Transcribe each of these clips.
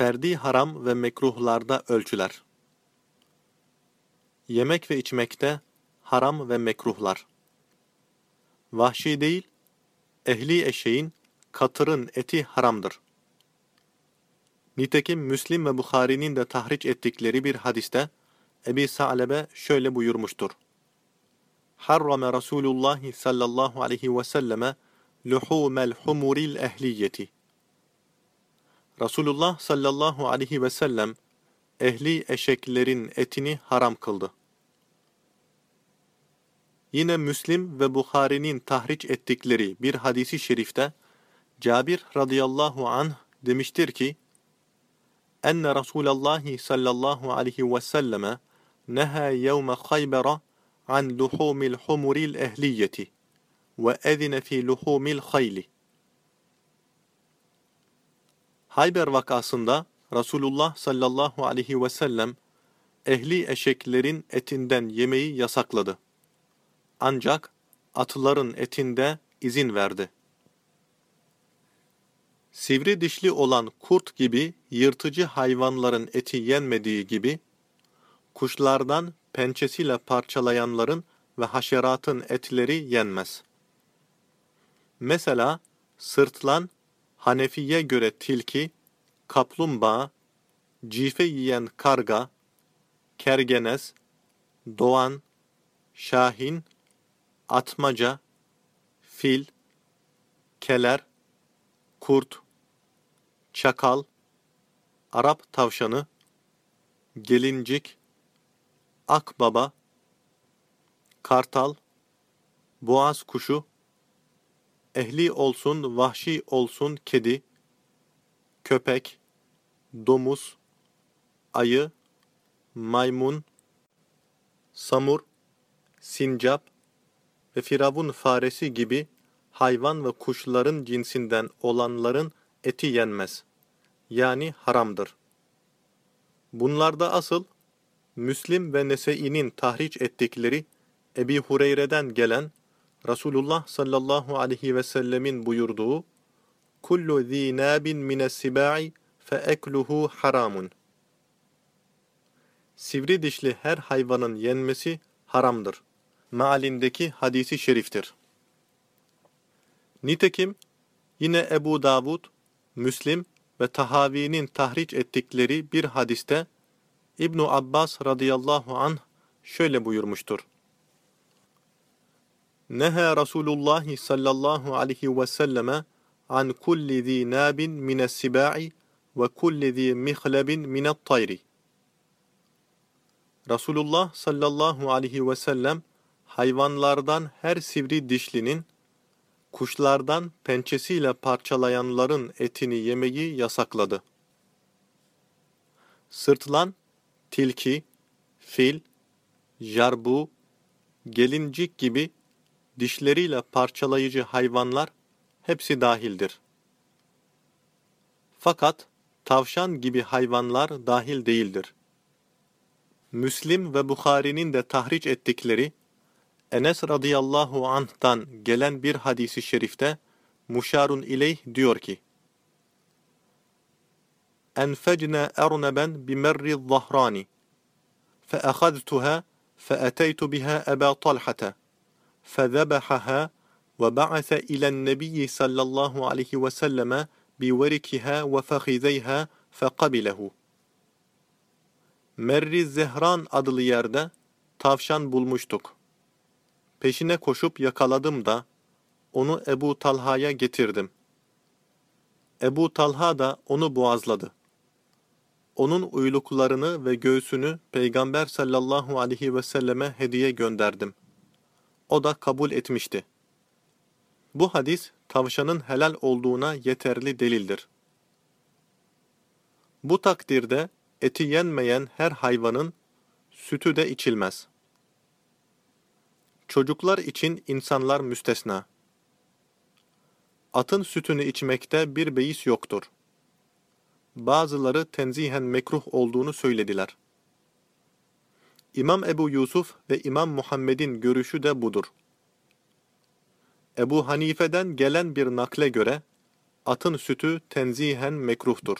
Ferdi haram ve mekruhlarda ölçüler. Yemek ve içmekte haram ve mekruhlar. Vahşi değil, ehli eşeğin, katırın eti haramdır. Nitekim Müslim ve Bukhari'nin de tahriç ettikleri bir hadiste Ebi Sa'lebe şöyle buyurmuştur. Harrame Resulullah sallallahu aleyhi ve selleme luhumel humuril ehliyeti. Resulullah sallallahu aleyhi ve sellem ehli eşeklerin etini haram kıldı. Yine Müslim ve Bukhari'nin tahriç ettikleri bir hadisi şerifte Cabir radıyallahu anh demiştir ki enne Resulullah sallallahu aleyhi ve selleme neha yevme Khayber'a an luhumil humuril ehliyeti ve ezine fi luhumil hayli. Hayber vakasında Resulullah sallallahu aleyhi ve sellem ehli eşeklerin etinden yemeği yasakladı. Ancak atların etinde izin verdi. Sivri dişli olan kurt gibi yırtıcı hayvanların eti yenmediği gibi, kuşlardan pençesiyle parçalayanların ve haşeratın etleri yenmez. Mesela sırtlan, Hanefi'ye göre tilki, kaplumbağa, cife yiyen karga, kergenes, doğan, şahin, atmaca, fil, keler, kurt, çakal, Arap tavşanı, gelincik, akbaba, kartal, boğaz kuşu, ehli olsun, vahşi olsun kedi, köpek, domuz, ayı, maymun, samur, sincap ve firavun faresi gibi hayvan ve kuşların cinsinden olanların eti yenmez. Yani haramdır. Bunlarda asıl Müslim ve Nese'inin tahriç ettikleri Ebi Hureyre'den gelen Resulullah sallallahu aleyhi ve sellemin buyurduğu kullu zi nabin mines sibai fe ekluhu haramun. Sivri dişli her hayvanın yenmesi haramdır. Mealindeki hadisi şeriftir. Nitekim yine Ebu Davud, Müslim ve Tahavi'nin tahriç ettikleri bir hadiste İbn Abbas radıyallahu anh şöyle buyurmuştur. Neha Resulullah sallallahu aleyhi ve selleme an kulli zi nabin mines sibai ve kulli zi mihlebin minet tayri. Resulullah sallallahu aleyhi ve sellem hayvanlardan her sivri dişlinin, kuşlardan pençesiyle parçalayanların etini yemeyi yasakladı. Sırtlan, tilki, fil, jarbu, gelincik gibi dişleriyle parçalayıcı hayvanlar hepsi dahildir. Fakat tavşan gibi hayvanlar dahil değildir. Müslim ve Bukhari'nin de tahriç ettikleri Enes radıyallahu anh'tan gelen bir hadisi şerifte Muşarun ileyh diyor ki Enfecne erneben bimerri zahrani feehaztuha feeteytu biha Eba Talhata فذبحها وبعث إلى النبي صلى الله عليه وسلم بوركها وفخذيها فقبله Merri Zehran adlı yerde tavşan bulmuştuk. Peşine koşup yakaladım da onu Ebu Talha'ya getirdim. Ebu Talha da onu boğazladı. Onun uyluklarını ve göğsünü Peygamber sallallahu aleyhi ve selleme hediye gönderdim. O da kabul etmişti. Bu hadis tavşanın helal olduğuna yeterli delildir. Bu takdirde eti yenmeyen her hayvanın sütü de içilmez. Çocuklar için insanlar müstesna. Atın sütünü içmekte bir beis yoktur. Bazıları tenzihen mekruh olduğunu söylediler. İmam Ebu Yusuf ve İmam Muhammed'in görüşü de budur. Ebu Hanife'den gelen bir nakle göre, atın sütü tenzihen mekruhtur.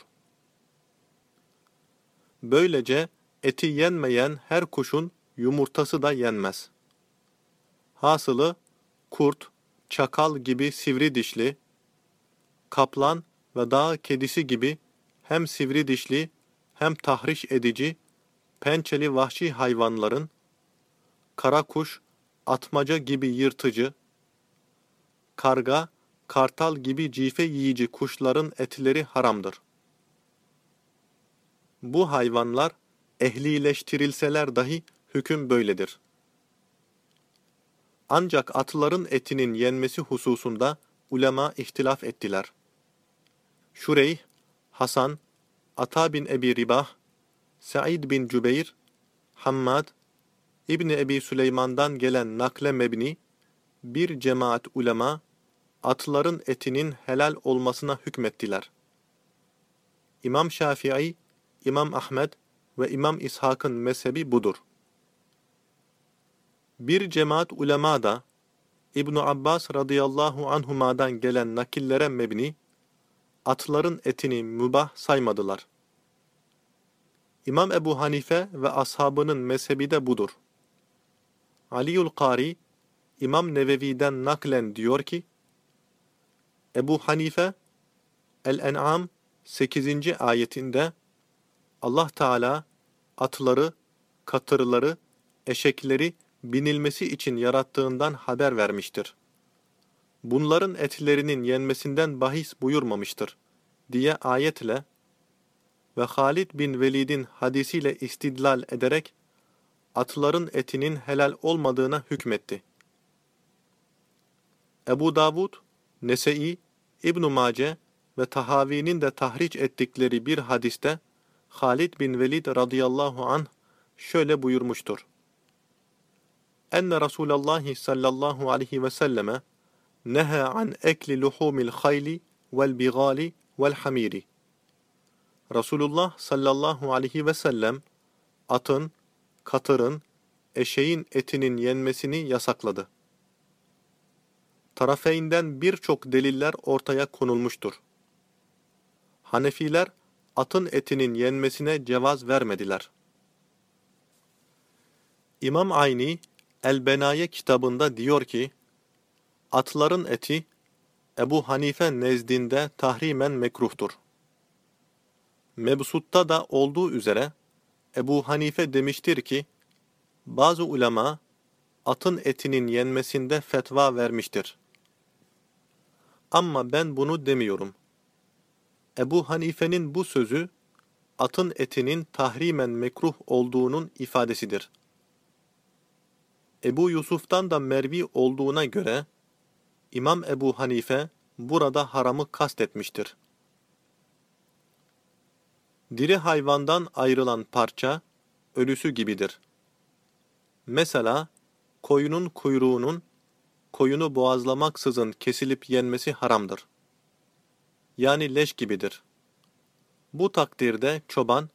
Böylece eti yenmeyen her kuşun yumurtası da yenmez. Hasılı kurt, çakal gibi sivri dişli, kaplan ve dağ kedisi gibi hem sivri dişli hem tahriş edici, pençeli vahşi hayvanların, kara kuş, atmaca gibi yırtıcı, karga, kartal gibi cife yiyici kuşların etleri haramdır. Bu hayvanlar ehlileştirilseler dahi hüküm böyledir. Ancak atların etinin yenmesi hususunda ulema ihtilaf ettiler. Şureyh, Hasan, Ata bin Ebi Ribah, Said bin Cübeyr, Hammad, İbni Ebi Süleyman'dan gelen nakle mebni, bir cemaat ulema, atların etinin helal olmasına hükmettiler. İmam Şafii, İmam Ahmed ve İmam İshak'ın mezhebi budur. Bir cemaat ulema da İbn Abbas radıyallahu anhuma'dan gelen nakillere mebni atların etini mübah saymadılar. İmam Ebu Hanife ve ashabının mezhebi de budur. Aliül Kari İmam Nevevi'den naklen diyor ki Ebu Hanife El-En'am 8. ayetinde Allah Teala atları, katırları, eşekleri binilmesi için yarattığından haber vermiştir. Bunların etlerinin yenmesinden bahis buyurmamıştır diye ayetle ve Halid bin Velid'in hadisiyle istidlal ederek atların etinin helal olmadığına hükmetti. Ebu Davud, Nese'i, İbn-i Mace ve Tahavi'nin de tahriç ettikleri bir hadiste Halid bin Velid radıyallahu anh şöyle buyurmuştur. Enne Resulallah sallallahu aleyhi ve selleme neha an ekli luhumil hayli vel bigali vel hamiri. Resulullah sallallahu aleyhi ve sellem atın, katırın, eşeğin etinin yenmesini yasakladı. Tarafeyinden birçok deliller ortaya konulmuştur. Hanefiler atın etinin yenmesine cevaz vermediler. İmam Ayni El-Benaye kitabında diyor ki, atların eti Ebu Hanife nezdinde tahrimen mekruhtur. Mebsut'ta da olduğu üzere Ebu Hanife demiştir ki, bazı ulema atın etinin yenmesinde fetva vermiştir. Ama ben bunu demiyorum. Ebu Hanife'nin bu sözü, atın etinin tahrimen mekruh olduğunun ifadesidir. Ebu Yusuf'tan da Mervi olduğuna göre, İmam Ebu Hanife burada haramı kastetmiştir. Diri hayvandan ayrılan parça, ölüsü gibidir. Mesela, koyunun kuyruğunun, koyunu boğazlamaksızın kesilip yenmesi haramdır yani leş gibidir. Bu takdirde çoban,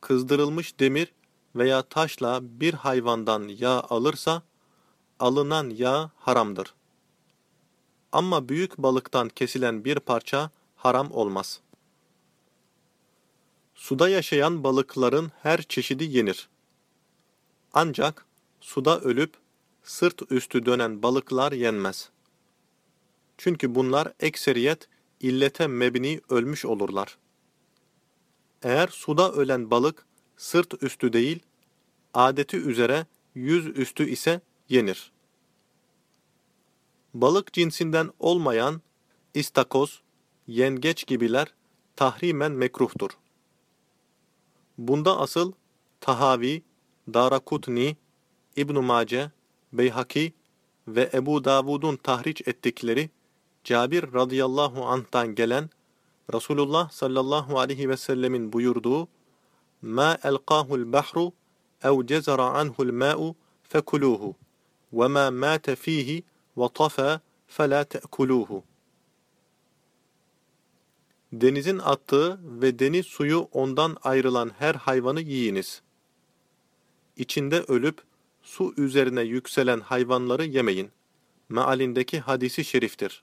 kızdırılmış demir veya taşla bir hayvandan yağ alırsa, alınan yağ haramdır. Ama büyük balıktan kesilen bir parça haram olmaz. Suda yaşayan balıkların her çeşidi yenir. Ancak suda ölüp sırt üstü dönen balıklar yenmez. Çünkü bunlar ekseriyet illete mebni ölmüş olurlar. Eğer suda ölen balık sırt üstü değil, adeti üzere yüz üstü ise yenir. Balık cinsinden olmayan istakoz, yengeç gibiler tahrimen mekruhtur. Bunda asıl Tahavi, Darakutni, İbn-i Mace, Beyhaki ve Ebu Davud'un tahriç ettikleri Cabir radıyallahu anh'tan gelen Resulullah sallallahu aleyhi ve sellemin buyurduğu bahru ev cezara anhul ma'u fekuluhu ve ma mate fihi ve tafa fela te'kuluhu Denizin attığı ve deniz suyu ondan ayrılan her hayvanı yiyiniz. İçinde ölüp su üzerine yükselen hayvanları yemeyin. Mealindeki hadisi şeriftir.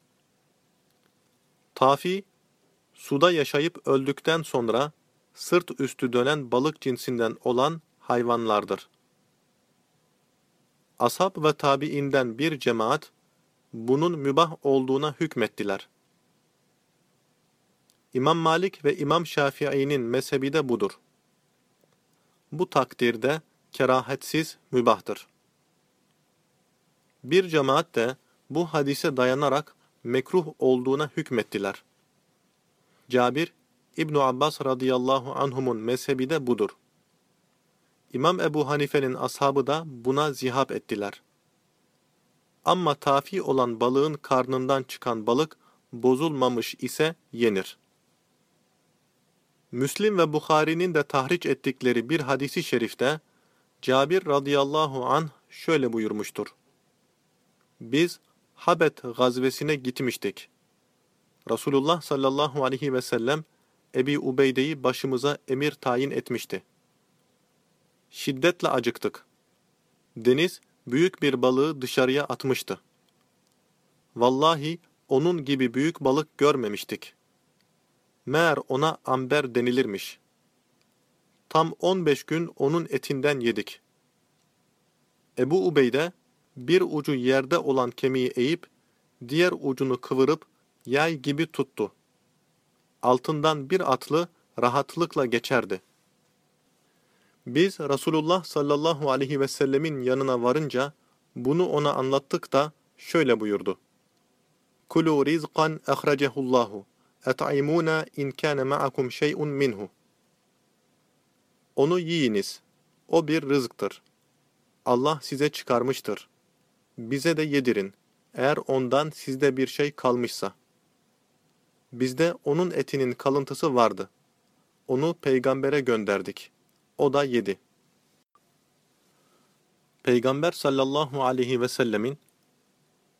Tafi, suda yaşayıp öldükten sonra sırt üstü dönen balık cinsinden olan hayvanlardır. Ashab ve tabiinden bir cemaat, bunun mübah olduğuna hükmettiler. İmam Malik ve İmam Şafii'nin mezhebi de budur. Bu takdirde kerahetsiz mübahtır. Bir cemaat de bu hadise dayanarak mekruh olduğuna hükmettiler. Cabir, İbn Abbas radıyallahu anhumun mezhebi de budur. İmam Ebu Hanife'nin ashabı da buna zihap ettiler. Ama tafi olan balığın karnından çıkan balık bozulmamış ise yenir. Müslim ve Bukhari'nin de tahriç ettikleri bir hadisi şerifte Cabir radıyallahu anh şöyle buyurmuştur. Biz Habet gazvesine gitmiştik. Resulullah sallallahu aleyhi ve sellem Ebi Ubeyde'yi başımıza emir tayin etmişti. Şiddetle acıktık. Deniz büyük bir balığı dışarıya atmıştı. Vallahi onun gibi büyük balık görmemiştik. Meğer ona amber denilirmiş. Tam 15 gün onun etinden yedik. Ebu Ubeyde bir ucu yerde olan kemiği eğip diğer ucunu kıvırıp yay gibi tuttu. Altından bir atlı rahatlıkla geçerdi. Biz Resulullah sallallahu aleyhi ve sellemin yanına varınca bunu ona anlattık da şöyle buyurdu. Kulu rizqan ahracehullahu et'imuna in kana ma'akum şey'un minhu. Onu yiyiniz. O bir rızıktır. Allah size çıkarmıştır. Bize de yedirin. Eğer ondan sizde bir şey kalmışsa. Bizde onun etinin kalıntısı vardı. Onu peygambere gönderdik. O da yedi. Peygamber sallallahu aleyhi ve sellemin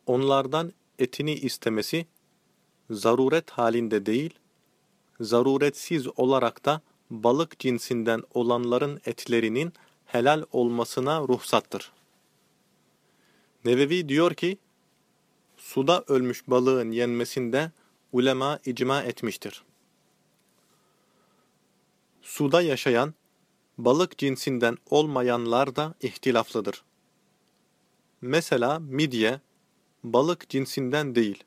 onlardan etini istemesi zaruret halinde değil, zaruretsiz olarak da balık cinsinden olanların etlerinin helal olmasına ruhsattır. Nevevi diyor ki, suda ölmüş balığın yenmesinde ulema icma etmiştir. Suda yaşayan, balık cinsinden olmayanlar da ihtilaflıdır. Mesela midye, balık cinsinden değil,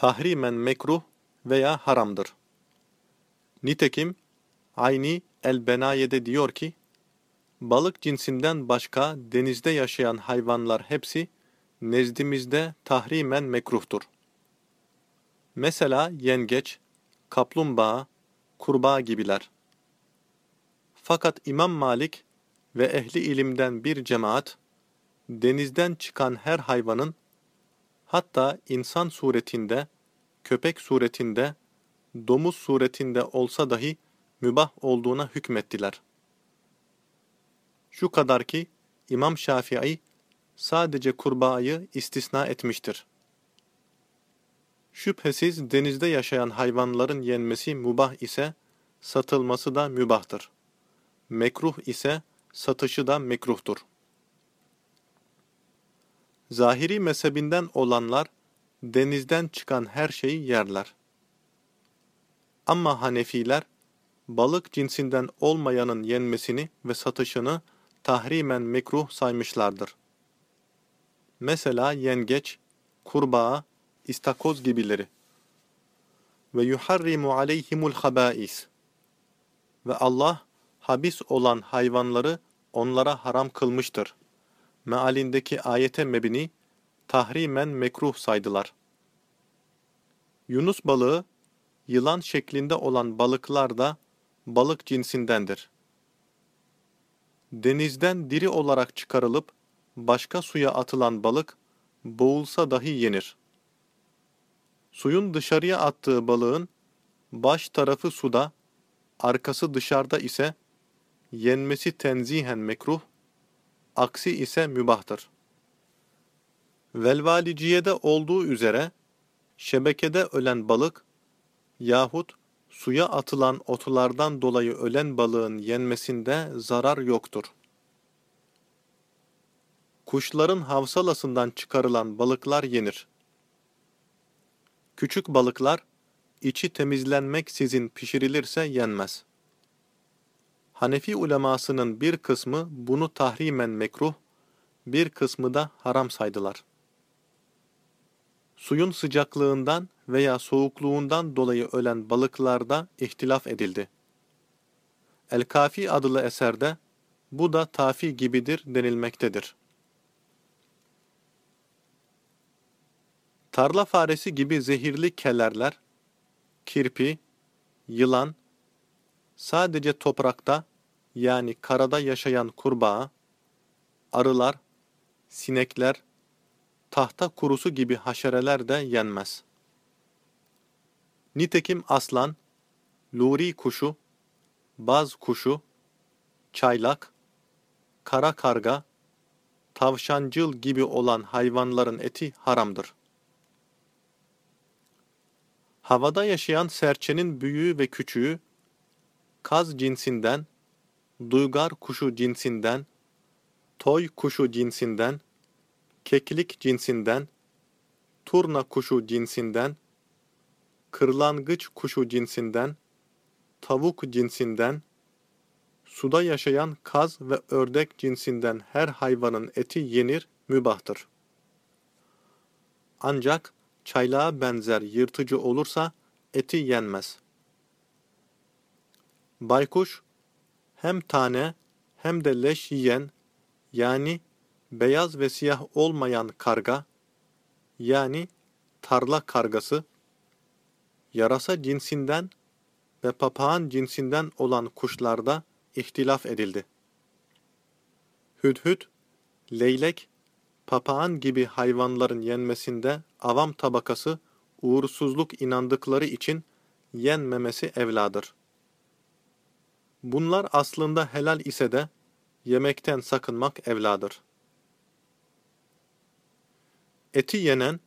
tahrimen mekruh veya haramdır. Nitekim, Ayni el-Benaye'de diyor ki, balık cinsinden başka denizde yaşayan hayvanlar hepsi nezdimizde tahrimen mekruhtur. Mesela yengeç, kaplumbağa, kurbağa gibiler. Fakat İmam Malik ve ehli ilimden bir cemaat, denizden çıkan her hayvanın, hatta insan suretinde, köpek suretinde, domuz suretinde olsa dahi mübah olduğuna hükmettiler. Şu kadar ki, İmam Şafii sadece kurbağayı istisna etmiştir. Şüphesiz denizde yaşayan hayvanların yenmesi mübah ise, satılması da mübahtır. Mekruh ise, satışı da mekruhtur. Zahiri mezhebinden olanlar, denizden çıkan her şeyi yerler. Ama Hanefiler, balık cinsinden olmayanın yenmesini ve satışını tahrimen mekruh saymışlardır. Mesela yengeç, kurbağa, istakoz gibileri. Ve yuharrimu aleyhimul habais. Ve Allah habis olan hayvanları onlara haram kılmıştır. Mealindeki ayete mebini tahrimen mekruh saydılar. Yunus balığı, yılan şeklinde olan balıklar da balık cinsindendir. Denizden diri olarak çıkarılıp başka suya atılan balık boğulsa dahi yenir. Suyun dışarıya attığı balığın baş tarafı suda, arkası dışarıda ise yenmesi tenzihen mekruh, aksi ise mübahtır. Velvaliciye'de olduğu üzere şebekede ölen balık yahut suya atılan otlardan dolayı ölen balığın yenmesinde zarar yoktur. Kuşların havsalasından çıkarılan balıklar yenir. Küçük balıklar, içi temizlenmek sizin pişirilirse yenmez. Hanefi ulemasının bir kısmı bunu tahrimen mekruh, bir kısmı da haram saydılar. Suyun sıcaklığından veya soğukluğundan dolayı ölen balıklarda ihtilaf edildi. El-Kafi adlı eserde bu da tafi gibidir denilmektedir. Tarla faresi gibi zehirli kelerler, kirpi, yılan, sadece toprakta yani karada yaşayan kurbağa, arılar, sinekler, tahta kurusu gibi haşereler de yenmez. Nitekim aslan, luri kuşu, baz kuşu, çaylak, kara karga, tavşancıl gibi olan hayvanların eti haramdır. Havada yaşayan serçenin büyüğü ve küçüğü, kaz cinsinden, duygar kuşu cinsinden, toy kuşu cinsinden, keklik cinsinden, turna kuşu cinsinden, kırlangıç kuşu cinsinden, tavuk cinsinden, suda yaşayan kaz ve ördek cinsinden her hayvanın eti yenir, mübahtır. Ancak çaylağa benzer yırtıcı olursa eti yenmez. Baykuş, hem tane hem de leş yiyen, yani beyaz ve siyah olmayan karga, yani tarla kargası, yarasa cinsinden ve papağan cinsinden olan kuşlarda ihtilaf edildi. Hüdhüd, leylek, papağan gibi hayvanların yenmesinde avam tabakası uğursuzluk inandıkları için yenmemesi evladır. Bunlar aslında helal ise de yemekten sakınmak evladır. Eti yenen,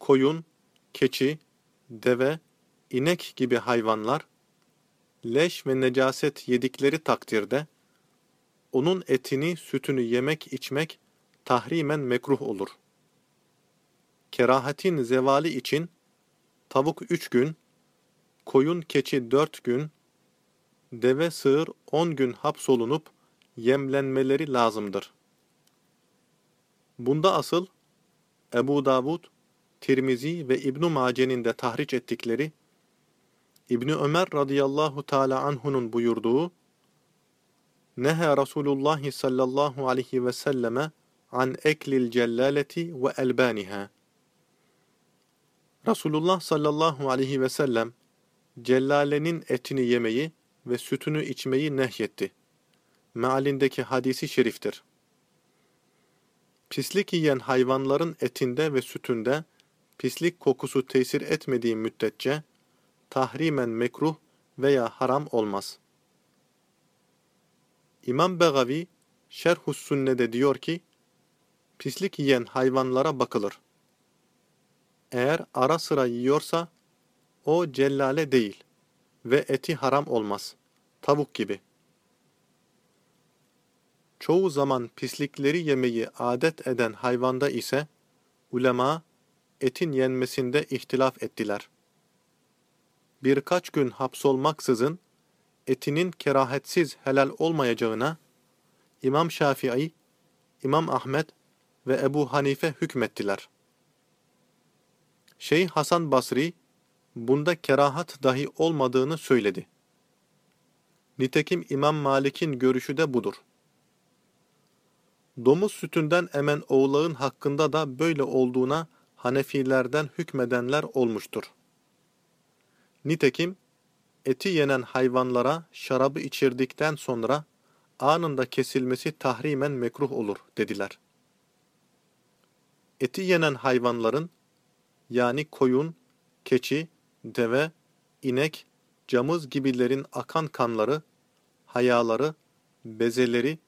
koyun, keçi, deve, inek gibi hayvanlar, leş ve necaset yedikleri takdirde, onun etini, sütünü yemek içmek tahrimen mekruh olur. Kerahatin zevali için, tavuk üç gün, koyun keçi dört gün, deve sığır on gün hapsolunup yemlenmeleri lazımdır. Bunda asıl Ebu Davud, Tirmizi ve İbn Mace'nin de tahriç ettikleri İbn Ömer radıyallahu teala anhu'nun buyurduğu Neha Resulullah sallallahu aleyhi ve selleme an eklil cellaleti ve elbaniha Resulullah sallallahu aleyhi ve sellem cellalenin etini yemeyi ve sütünü içmeyi nehyetti. Mealindeki hadisi şeriftir. Pislik yiyen hayvanların etinde ve sütünde pislik kokusu tesir etmediği müddetçe tahrimen mekruh veya haram olmaz. İmam Begavi Şerhus Sünne'de diyor ki, pislik yiyen hayvanlara bakılır. Eğer ara sıra yiyorsa, o cellale değil ve eti haram olmaz, tavuk gibi. Çoğu zaman pislikleri yemeyi adet eden hayvanda ise, ulema, etin yenmesinde ihtilaf ettiler birkaç gün hapsolmaksızın etinin kerahetsiz helal olmayacağına İmam Şafii, İmam Ahmet ve Ebu Hanife hükmettiler. Şeyh Hasan Basri bunda kerahat dahi olmadığını söyledi. Nitekim İmam Malik'in görüşü de budur. Domuz sütünden emen oğlağın hakkında da böyle olduğuna Hanefilerden hükmedenler olmuştur. Nitekim eti yenen hayvanlara şarabı içirdikten sonra anında kesilmesi tahrimen mekruh olur dediler. Eti yenen hayvanların yani koyun, keçi, deve, inek, camız gibilerin akan kanları, hayaları, bezeleri,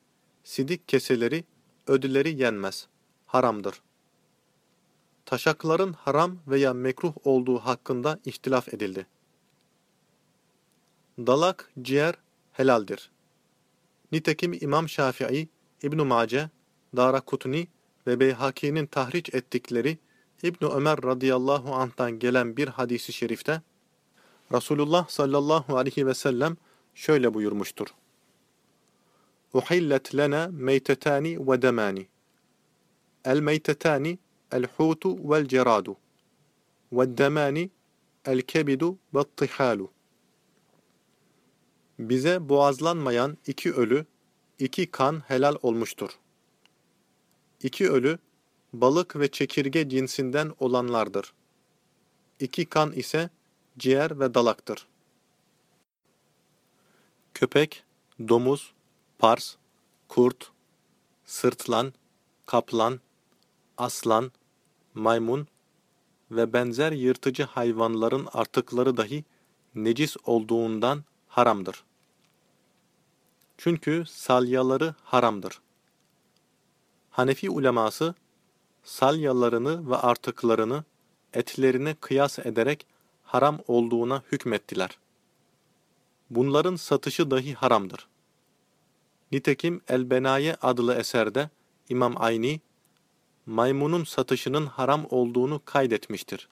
sidik keseleri, ödüleri yenmez. Haramdır. Taşakların haram veya mekruh olduğu hakkında ihtilaf edildi. Dalak, ciğer helaldir. Nitekim İmam Şafii, İbn-i Mace, Darakutni ve Beyhaki'nin tahriç ettikleri İbn Ömer radıyallahu anh'tan gelen bir hadisi şerifte Resulullah sallallahu aleyhi ve sellem şöyle buyurmuştur. uhillet lena meytetani ve demani. El meytetani el hutu vel ceradu. Ve demani el kebidu ve tihalu. Bize boğazlanmayan iki ölü, iki kan helal olmuştur. İki ölü, balık ve çekirge cinsinden olanlardır. İki kan ise ciğer ve dalaktır. Köpek, domuz, pars, kurt, sırtlan, kaplan, aslan, maymun ve benzer yırtıcı hayvanların artıkları dahi necis olduğundan haramdır. Çünkü salyaları haramdır. Hanefi uleması, salyalarını ve artıklarını etlerine kıyas ederek haram olduğuna hükmettiler. Bunların satışı dahi haramdır. Nitekim El-Benaye adlı eserde İmam Ayni, maymunun satışının haram olduğunu kaydetmiştir.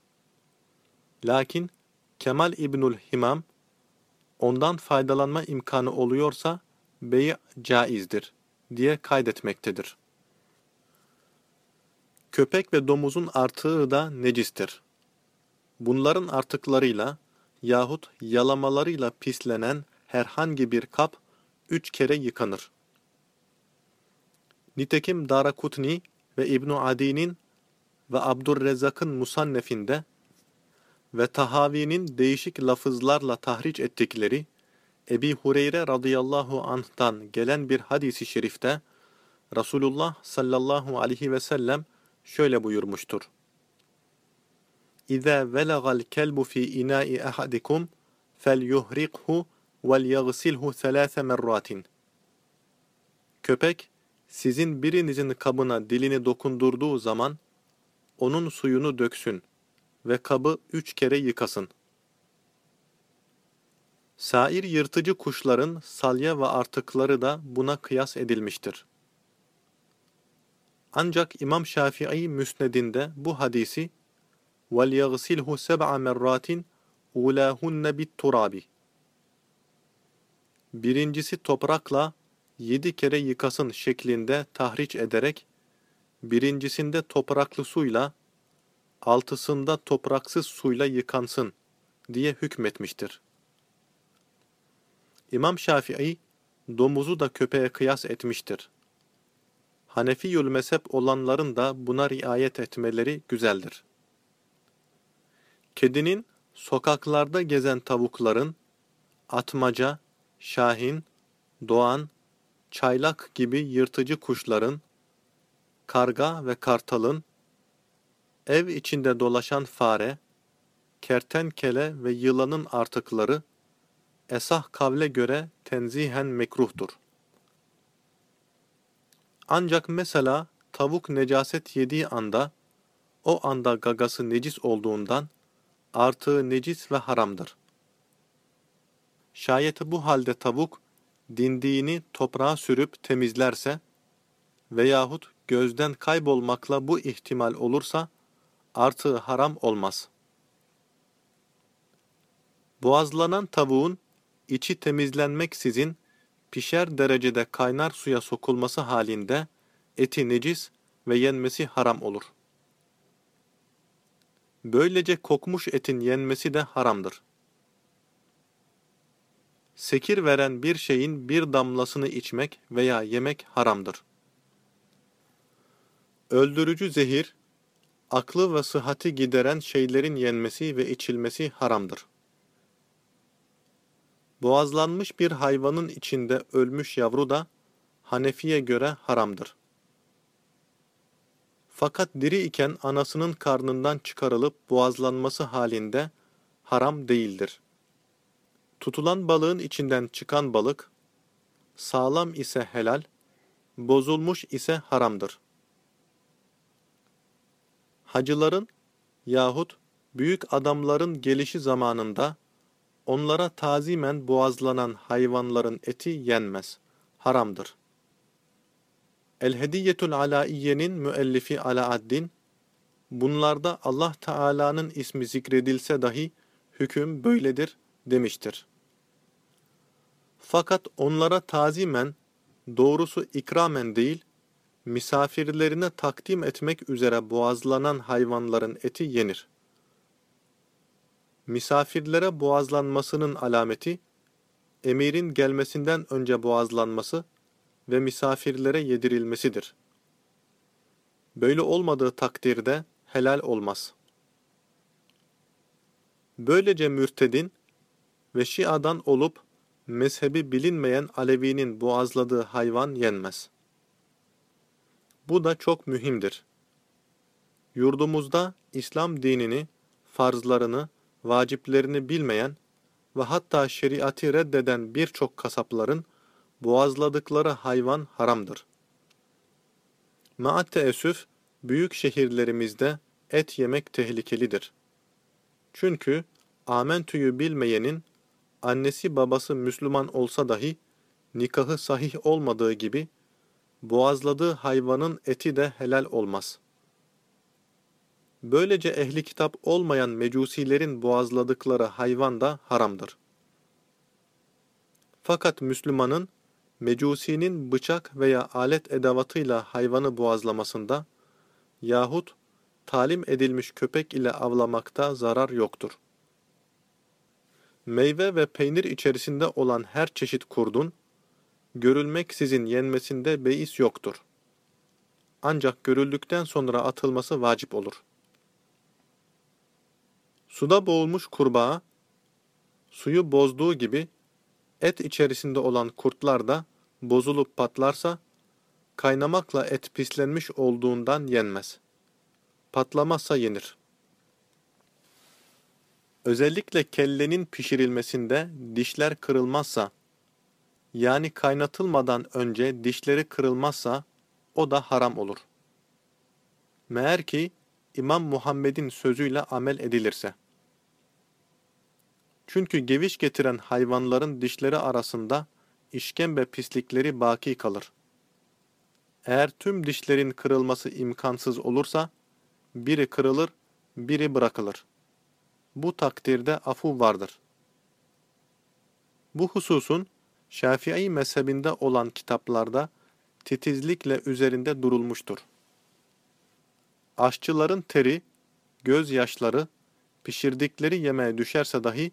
Lakin Kemal İbnül Himam, ondan faydalanma imkanı oluyorsa bey caizdir diye kaydetmektedir. Köpek ve domuzun artığı da necistir. Bunların artıklarıyla yahut yalamalarıyla pislenen herhangi bir kap üç kere yıkanır. Nitekim Darakutni ve ibn Adi'nin ve Abdurrezzak'ın Musannef'inde ve Tahavi'nin değişik lafızlarla tahric ettikleri Ebi Hureyre radıyallahu anh'tan gelen bir hadisi şerifte Resulullah sallallahu aleyhi ve sellem şöyle buyurmuştur. İza velagal kelbu fi ina'i ahadikum felyuhriqhu vel yaghsilhu thalatha merratin. Köpek sizin birinizin kabına dilini dokundurduğu zaman onun suyunu döksün ve kabı üç kere yıkasın. Sair yırtıcı kuşların salya ve artıkları da buna kıyas edilmiştir. Ancak İmam Şafii müsnedinde bu hadisi وَلْيَغْسِلْهُ سَبْعَ مَرَّاتٍ اُولَاهُنَّ بِالتُّرَابِ Birincisi toprakla yedi kere yıkasın şeklinde tahriç ederek, birincisinde topraklı suyla, altısında topraksız suyla yıkansın diye hükmetmiştir. İmam Şafii, domuzu da köpeğe kıyas etmiştir. Hanefiyül mezhep olanların da buna riayet etmeleri güzeldir. Kedinin, sokaklarda gezen tavukların, atmaca, şahin, doğan, çaylak gibi yırtıcı kuşların, karga ve kartalın, ev içinde dolaşan fare, kertenkele ve yılanın artıkları, esah kavle göre tenzihen mekruhtur. Ancak mesela tavuk necaset yediği anda, o anda gagası necis olduğundan, artığı necis ve haramdır. Şayet bu halde tavuk, dindiğini toprağa sürüp temizlerse veyahut gözden kaybolmakla bu ihtimal olursa, artığı haram olmaz. Boğazlanan tavuğun içi temizlenmeksizin pişer derecede kaynar suya sokulması halinde eti necis ve yenmesi haram olur. Böylece kokmuş etin yenmesi de haramdır. Sekir veren bir şeyin bir damlasını içmek veya yemek haramdır. Öldürücü zehir, aklı ve sıhhati gideren şeylerin yenmesi ve içilmesi haramdır. Boğazlanmış bir hayvanın içinde ölmüş yavru da Hanefi'ye göre haramdır. Fakat diri iken anasının karnından çıkarılıp boğazlanması halinde haram değildir. Tutulan balığın içinden çıkan balık, sağlam ise helal, bozulmuş ise haramdır. Hacıların yahut büyük adamların gelişi zamanında onlara tazimen boğazlanan hayvanların eti yenmez, haramdır. El-Hediyetül Alaiye'nin müellifi Alaaddin, bunlarda Allah Teala'nın ismi zikredilse dahi hüküm böyledir demiştir. Fakat onlara tazimen doğrusu ikramen değil, misafirlerine takdim etmek üzere boğazlanan hayvanların eti yenir. Misafirlere boğazlanmasının alameti, emirin gelmesinden önce boğazlanması ve misafirlere yedirilmesidir. Böyle olmadığı takdirde helal olmaz. Böylece mürtedin ve şiadan olup mezhebi bilinmeyen Alevi'nin boğazladığı hayvan yenmez. Bu da çok mühimdir. Yurdumuzda İslam dinini, farzlarını, vaciplerini bilmeyen ve hatta şeriatı reddeden birçok kasapların boğazladıkları hayvan haramdır. Maat teessüf, büyük şehirlerimizde et yemek tehlikelidir. Çünkü amentüyü bilmeyenin annesi babası Müslüman olsa dahi nikahı sahih olmadığı gibi boğazladığı hayvanın eti de helal olmaz. Böylece ehli kitap olmayan mecusilerin boğazladıkları hayvan da haramdır. Fakat Müslümanın mecusinin bıçak veya alet edevatıyla hayvanı boğazlamasında yahut talim edilmiş köpek ile avlamakta zarar yoktur. Meyve ve peynir içerisinde olan her çeşit kurdun, görülmeksizin yenmesinde beis yoktur. Ancak görüldükten sonra atılması vacip olur. Suda boğulmuş kurbağa, suyu bozduğu gibi et içerisinde olan kurtlar da bozulup patlarsa, kaynamakla et pislenmiş olduğundan yenmez. Patlamazsa yenir. Özellikle kellenin pişirilmesinde dişler kırılmazsa, yani kaynatılmadan önce dişleri kırılmazsa, o da haram olur. Meğer ki İmam Muhammed'in sözüyle amel edilirse. Çünkü geviş getiren hayvanların dişleri arasında işkembe pislikleri baki kalır. Eğer tüm dişlerin kırılması imkansız olursa, biri kırılır, biri bırakılır. Bu takdirde afu vardır. Bu hususun Şafii mezhebinde olan kitaplarda titizlikle üzerinde durulmuştur. Aşçıların teri, gözyaşları, pişirdikleri yemeğe düşerse dahi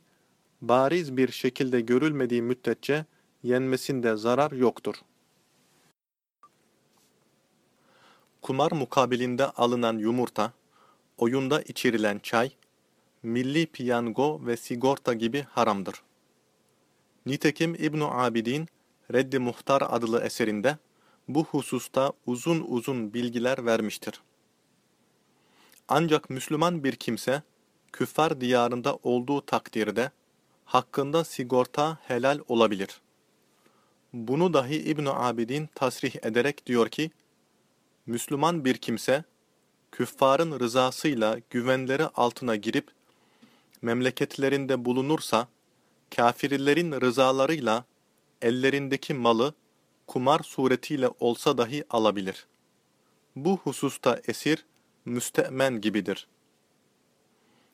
bariz bir şekilde görülmediği müddetçe yenmesinde zarar yoktur. Kumar mukabilinde alınan yumurta, oyunda içirilen çay, milli piyango ve sigorta gibi haramdır. Nitekim İbn Abidin Reddi Muhtar adlı eserinde bu hususta uzun uzun bilgiler vermiştir. Ancak Müslüman bir kimse küffar diyarında olduğu takdirde hakkında sigorta helal olabilir. Bunu dahi İbn Abidin tasrih ederek diyor ki, Müslüman bir kimse, küffarın rızasıyla güvenleri altına girip, memleketlerinde bulunursa, kafirlerin rızalarıyla ellerindeki malı kumar suretiyle olsa dahi alabilir. Bu hususta esir, müstemen gibidir.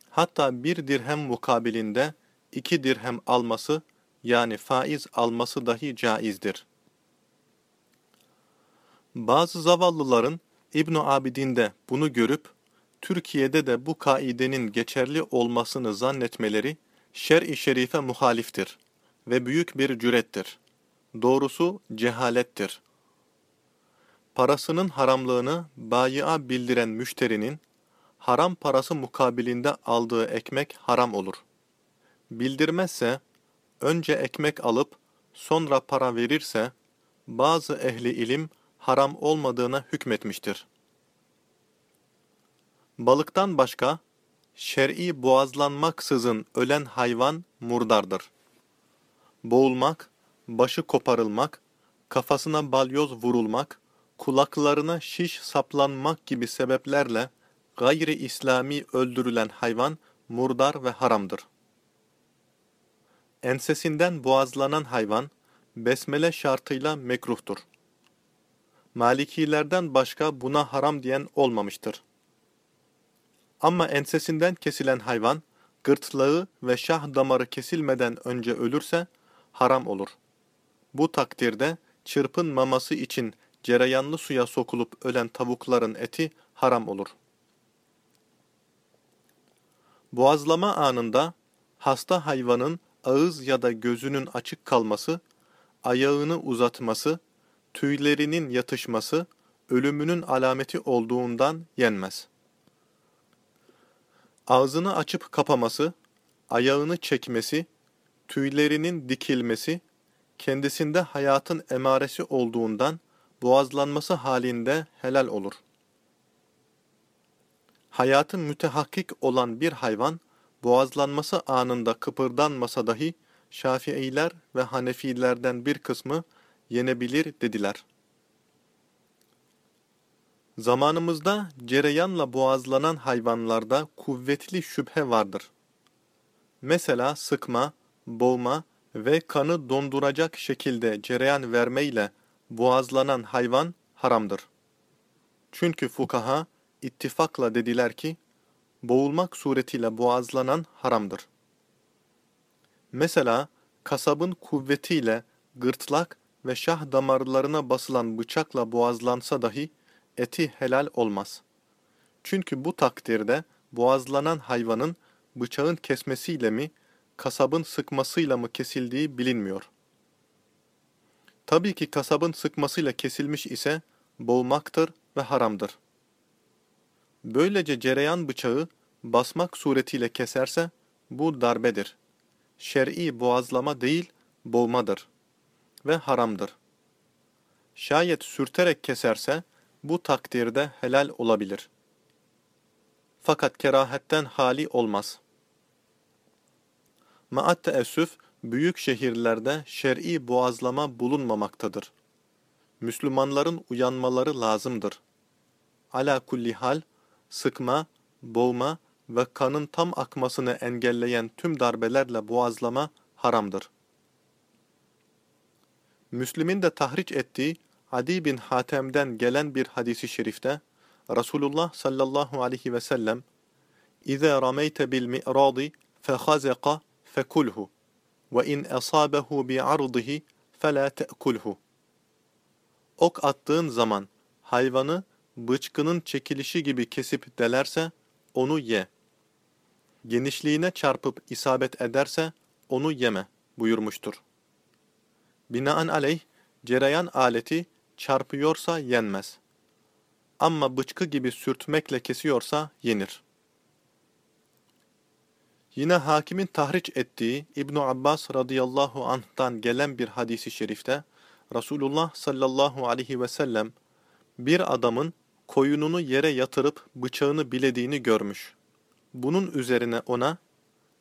Hatta bir dirhem mukabilinde iki dirhem alması, yani faiz alması dahi caizdir. Bazı zavallıların İbn Abidin'de bunu görüp Türkiye'de de bu kaidenin geçerli olmasını zannetmeleri şer-i şerife muhaliftir ve büyük bir cürettir. Doğrusu cehalettir. Parasının haramlığını bayi'a bildiren müşterinin haram parası mukabilinde aldığı ekmek haram olur. Bildirmezse önce ekmek alıp sonra para verirse, bazı ehli ilim haram olmadığına hükmetmiştir. Balıktan başka, şer'i boğazlanmaksızın ölen hayvan murdardır. Boğulmak, başı koparılmak, kafasına balyoz vurulmak, kulaklarına şiş saplanmak gibi sebeplerle gayri İslami öldürülen hayvan murdar ve haramdır. Ensesinden boğazlanan hayvan, besmele şartıyla mekruhtur. Malikilerden başka buna haram diyen olmamıştır. Ama ensesinden kesilen hayvan, gırtlağı ve şah damarı kesilmeden önce ölürse, haram olur. Bu takdirde çırpınmaması için cereyanlı suya sokulup ölen tavukların eti haram olur. Boğazlama anında hasta hayvanın ağız ya da gözünün açık kalması, ayağını uzatması, tüylerinin yatışması, ölümünün alameti olduğundan yenmez. Ağzını açıp kapaması, ayağını çekmesi, tüylerinin dikilmesi, kendisinde hayatın emaresi olduğundan boğazlanması halinde helal olur. Hayatın mütehakkik olan bir hayvan, boğazlanması anında kıpırdanmasa dahi Şafiiler ve Hanefilerden bir kısmı yenebilir dediler. Zamanımızda cereyanla boğazlanan hayvanlarda kuvvetli şüphe vardır. Mesela sıkma, boğma ve kanı donduracak şekilde cereyan vermeyle boğazlanan hayvan haramdır. Çünkü fukaha ittifakla dediler ki, boğulmak suretiyle boğazlanan haramdır. Mesela kasabın kuvvetiyle gırtlak ve şah damarlarına basılan bıçakla boğazlansa dahi eti helal olmaz. Çünkü bu takdirde boğazlanan hayvanın bıçağın kesmesiyle mi, kasabın sıkmasıyla mı kesildiği bilinmiyor. Tabii ki kasabın sıkmasıyla kesilmiş ise boğmaktır ve haramdır. Böylece cereyan bıçağı basmak suretiyle keserse bu darbedir. Şer'i boğazlama değil, boğmadır ve haramdır. Şayet sürterek keserse bu takdirde helal olabilir. Fakat kerahetten hali olmaz. Maat teessüf, büyük şehirlerde şer'i boğazlama bulunmamaktadır. Müslümanların uyanmaları lazımdır. Ala kulli hal, sıkma, boğma ve kanın tam akmasını engelleyen tüm darbelerle boğazlama haramdır. Müslim'in de tahriç ettiği Adi bin Hatem'den gelen bir hadisi şerifte Resulullah sallallahu aleyhi ve sellem mi'radi fehazaqa fekulhu ve in asabehu bi ardihi fela te'kulhu Ok attığın zaman hayvanı bıçkının çekilişi gibi kesip delerse onu ye. Genişliğine çarpıp isabet ederse onu yeme buyurmuştur. Binaenaleyh cereyan aleti çarpıyorsa yenmez. Ama bıçkı gibi sürtmekle kesiyorsa yenir. Yine hakimin tahriç ettiği İbn Abbas radıyallahu anh'tan gelen bir hadisi şerifte Resulullah sallallahu aleyhi ve sellem bir adamın koyununu yere yatırıp bıçağını bilediğini görmüş. Bunun üzerine ona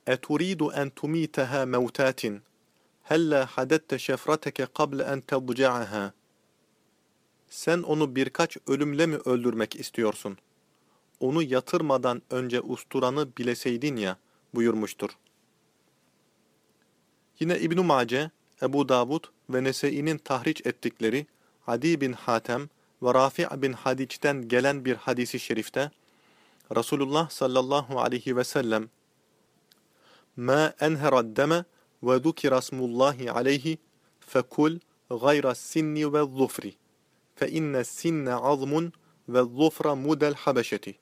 "Eturidu en tumitaha mevtatin hella hadette şefrateke qabl en tadca'aha" Sen onu birkaç ölümle mi öldürmek istiyorsun? Onu yatırmadan önce usturanı bileseydin ya buyurmuştur. Yine İbn-i Mace, Ebu Davud ve Nese'i'nin tahriç ettikleri Adi bin Hatem ve Rafi' bin Hadic'ten gelen bir hadisi şerifte Resulullah sallallahu aleyhi ve sellem ve zukira smullahi aleyhi fekul gayra sinni ve zufri fe inne sinne azmun ve zufra mudel habeşeti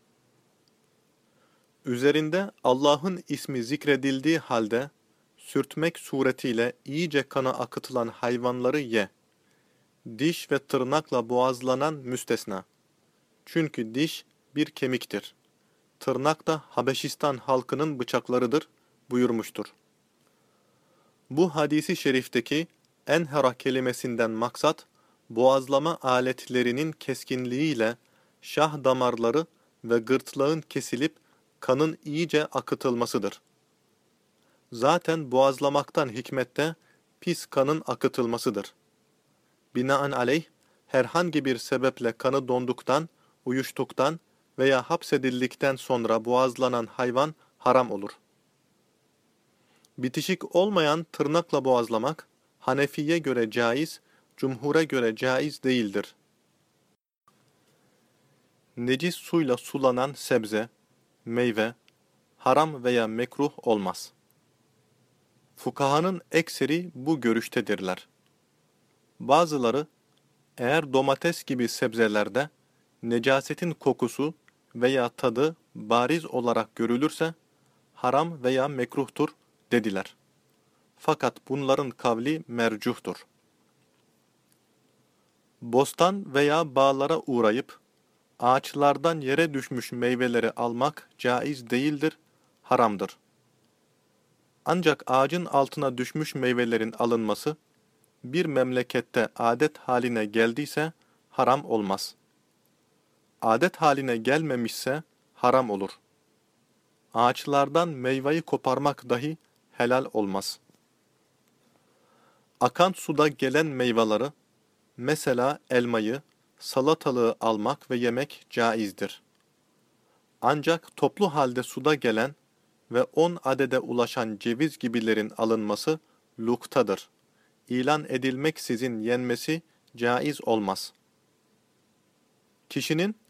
Üzerinde Allah'ın ismi zikredildiği halde sürtmek suretiyle iyice kana akıtılan hayvanları ye. Diş ve tırnakla boğazlanan müstesna. Çünkü diş bir kemiktir. Tırnak da Habeşistan halkının bıçaklarıdır buyurmuştur. Bu hadisi şerifteki enhera kelimesinden maksat, boğazlama aletlerinin keskinliğiyle şah damarları ve gırtlağın kesilip kanın iyice akıtılmasıdır. Zaten boğazlamaktan hikmette pis kanın akıtılmasıdır. Binaenaleyh, herhangi bir sebeple kanı donduktan, uyuştuktan veya hapsedildikten sonra boğazlanan hayvan haram olur. Bitişik olmayan tırnakla boğazlamak, Hanefi'ye göre caiz, cumhura göre caiz değildir. Necis suyla sulanan sebze, meyve, haram veya mekruh olmaz. Fukahanın ekseri bu görüştedirler. Bazıları Eğer domates gibi sebzelerde necasetin kokusu veya tadı bariz olarak görülürse haram veya mekruhtur dediler. Fakat bunların kavli mercuhtur. Bostan veya bağlara uğrayıp ağaçlardan yere düşmüş meyveleri almak caiz değildir, haramdır. Ancak ağacın altına düşmüş meyvelerin alınması bir memlekette adet haline geldiyse haram olmaz. Adet haline gelmemişse haram olur. Ağaçlardan meyveyi koparmak dahi helal olmaz. Akan suda gelen meyveleri, mesela elmayı, salatalığı almak ve yemek caizdir. Ancak toplu halde suda gelen ve 10 adede ulaşan ceviz gibilerin alınması luktadır. İlan edilmeksizin yenmesi caiz olmaz. Kişinin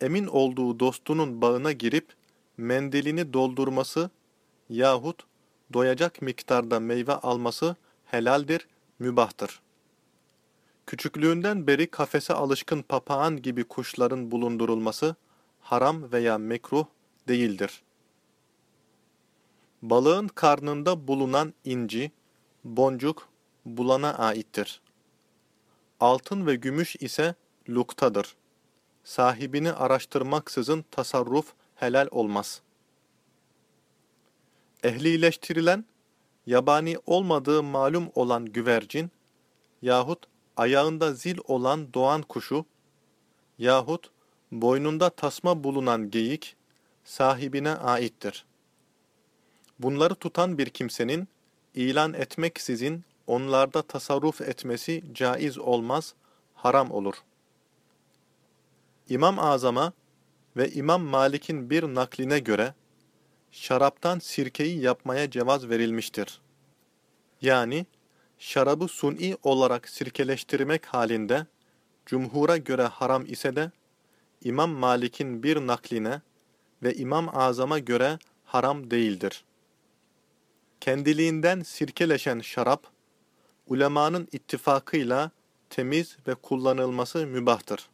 emin olduğu dostunun bağına girip mendilini doldurması yahut doyacak miktarda meyve alması helaldir, mübahtır. Küçüklüğünden beri kafese alışkın papağan gibi kuşların bulundurulması haram veya mekruh değildir. Balığın karnında bulunan inci, boncuk, bulana aittir. Altın ve gümüş ise luktadır. Sahibini araştırmaksızın tasarruf helal olmaz. Ehlileştirilen, yabani olmadığı malum olan güvercin yahut ayağında zil olan doğan kuşu yahut boynunda tasma bulunan geyik sahibine aittir. Bunları tutan bir kimsenin ilan etmeksizin onlarda tasarruf etmesi caiz olmaz, haram olur. İmam Azam'a ve İmam Malik'in bir nakline göre şaraptan sirkeyi yapmaya cevaz verilmiştir. Yani şarabı suni olarak sirkeleştirmek halinde cumhura göre haram ise de İmam Malik'in bir nakline ve İmam Azam'a göre haram değildir. Kendiliğinden sirkeleşen şarap, ulemanın ittifakıyla temiz ve kullanılması mübahtır.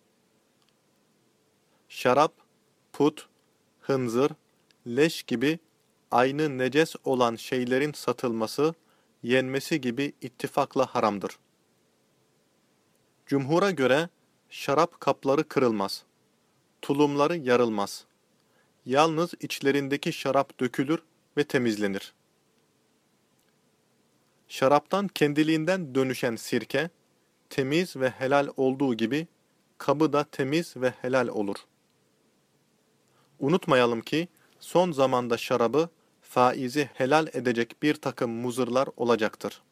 Şarap, put, hınzır, leş gibi aynı neces olan şeylerin satılması, yenmesi gibi ittifakla haramdır. Cumhura göre şarap kapları kırılmaz, tulumları yarılmaz. Yalnız içlerindeki şarap dökülür ve temizlenir. Şaraptan kendiliğinden dönüşen sirke, temiz ve helal olduğu gibi, kabı da temiz ve helal olur. Unutmayalım ki, son zamanda şarabı, faizi helal edecek bir takım muzırlar olacaktır.